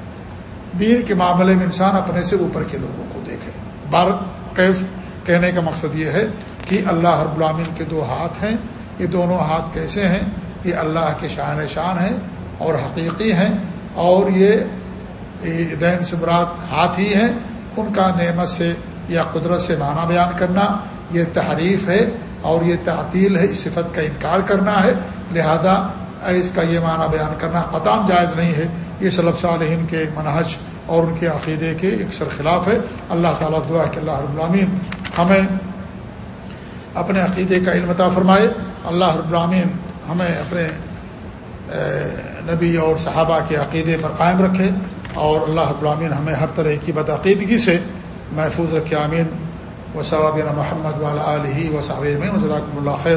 دین کے معاملے میں انسان اپنے سے اوپر کے لوگوں کو دیکھے۔ بار کیف کہنے کا مقصد یہ ہے کہ اللہ رب العامین کے دو ہاتھ ہیں۔ یہ دونوں ہاتھ کیسے ہیں؟ یہ اللہ کے شان شان ہیں اور حقیقی ہیں اور یہ دین سبرات ہاتھ ہی ہیں۔ ان کا نعمت سے یا قدرت سے معنی بیان کرنا یہ تحریف ہے اور یہ تعطیل ہے، اس صفت کا انکار کرنا ہے۔ لہذا اس کا یہ معنی بیان کرنا قطام جائز نہیں ہے۔ یہ صلب صالحین کے منحج اور ان کے عقیدے کے اکثر خلاف ہے۔ اللہ تعالیٰ دعا کہ اللہ رب العامین ہمیں اپنے عقیدے کا علم عطا فرمائے۔ اللہ رب العامین ہمیں اپنے نبی اور صحابہ کے عقیدے پر قائم رکھے۔ اور اللہ رب العامین ہمیں ہر طرح کی بدعقیدگی سے محفوظ رکھے۔ آمین۔ و صلابین محمد والا علیہ و میں جزاکم اللہ خیر۔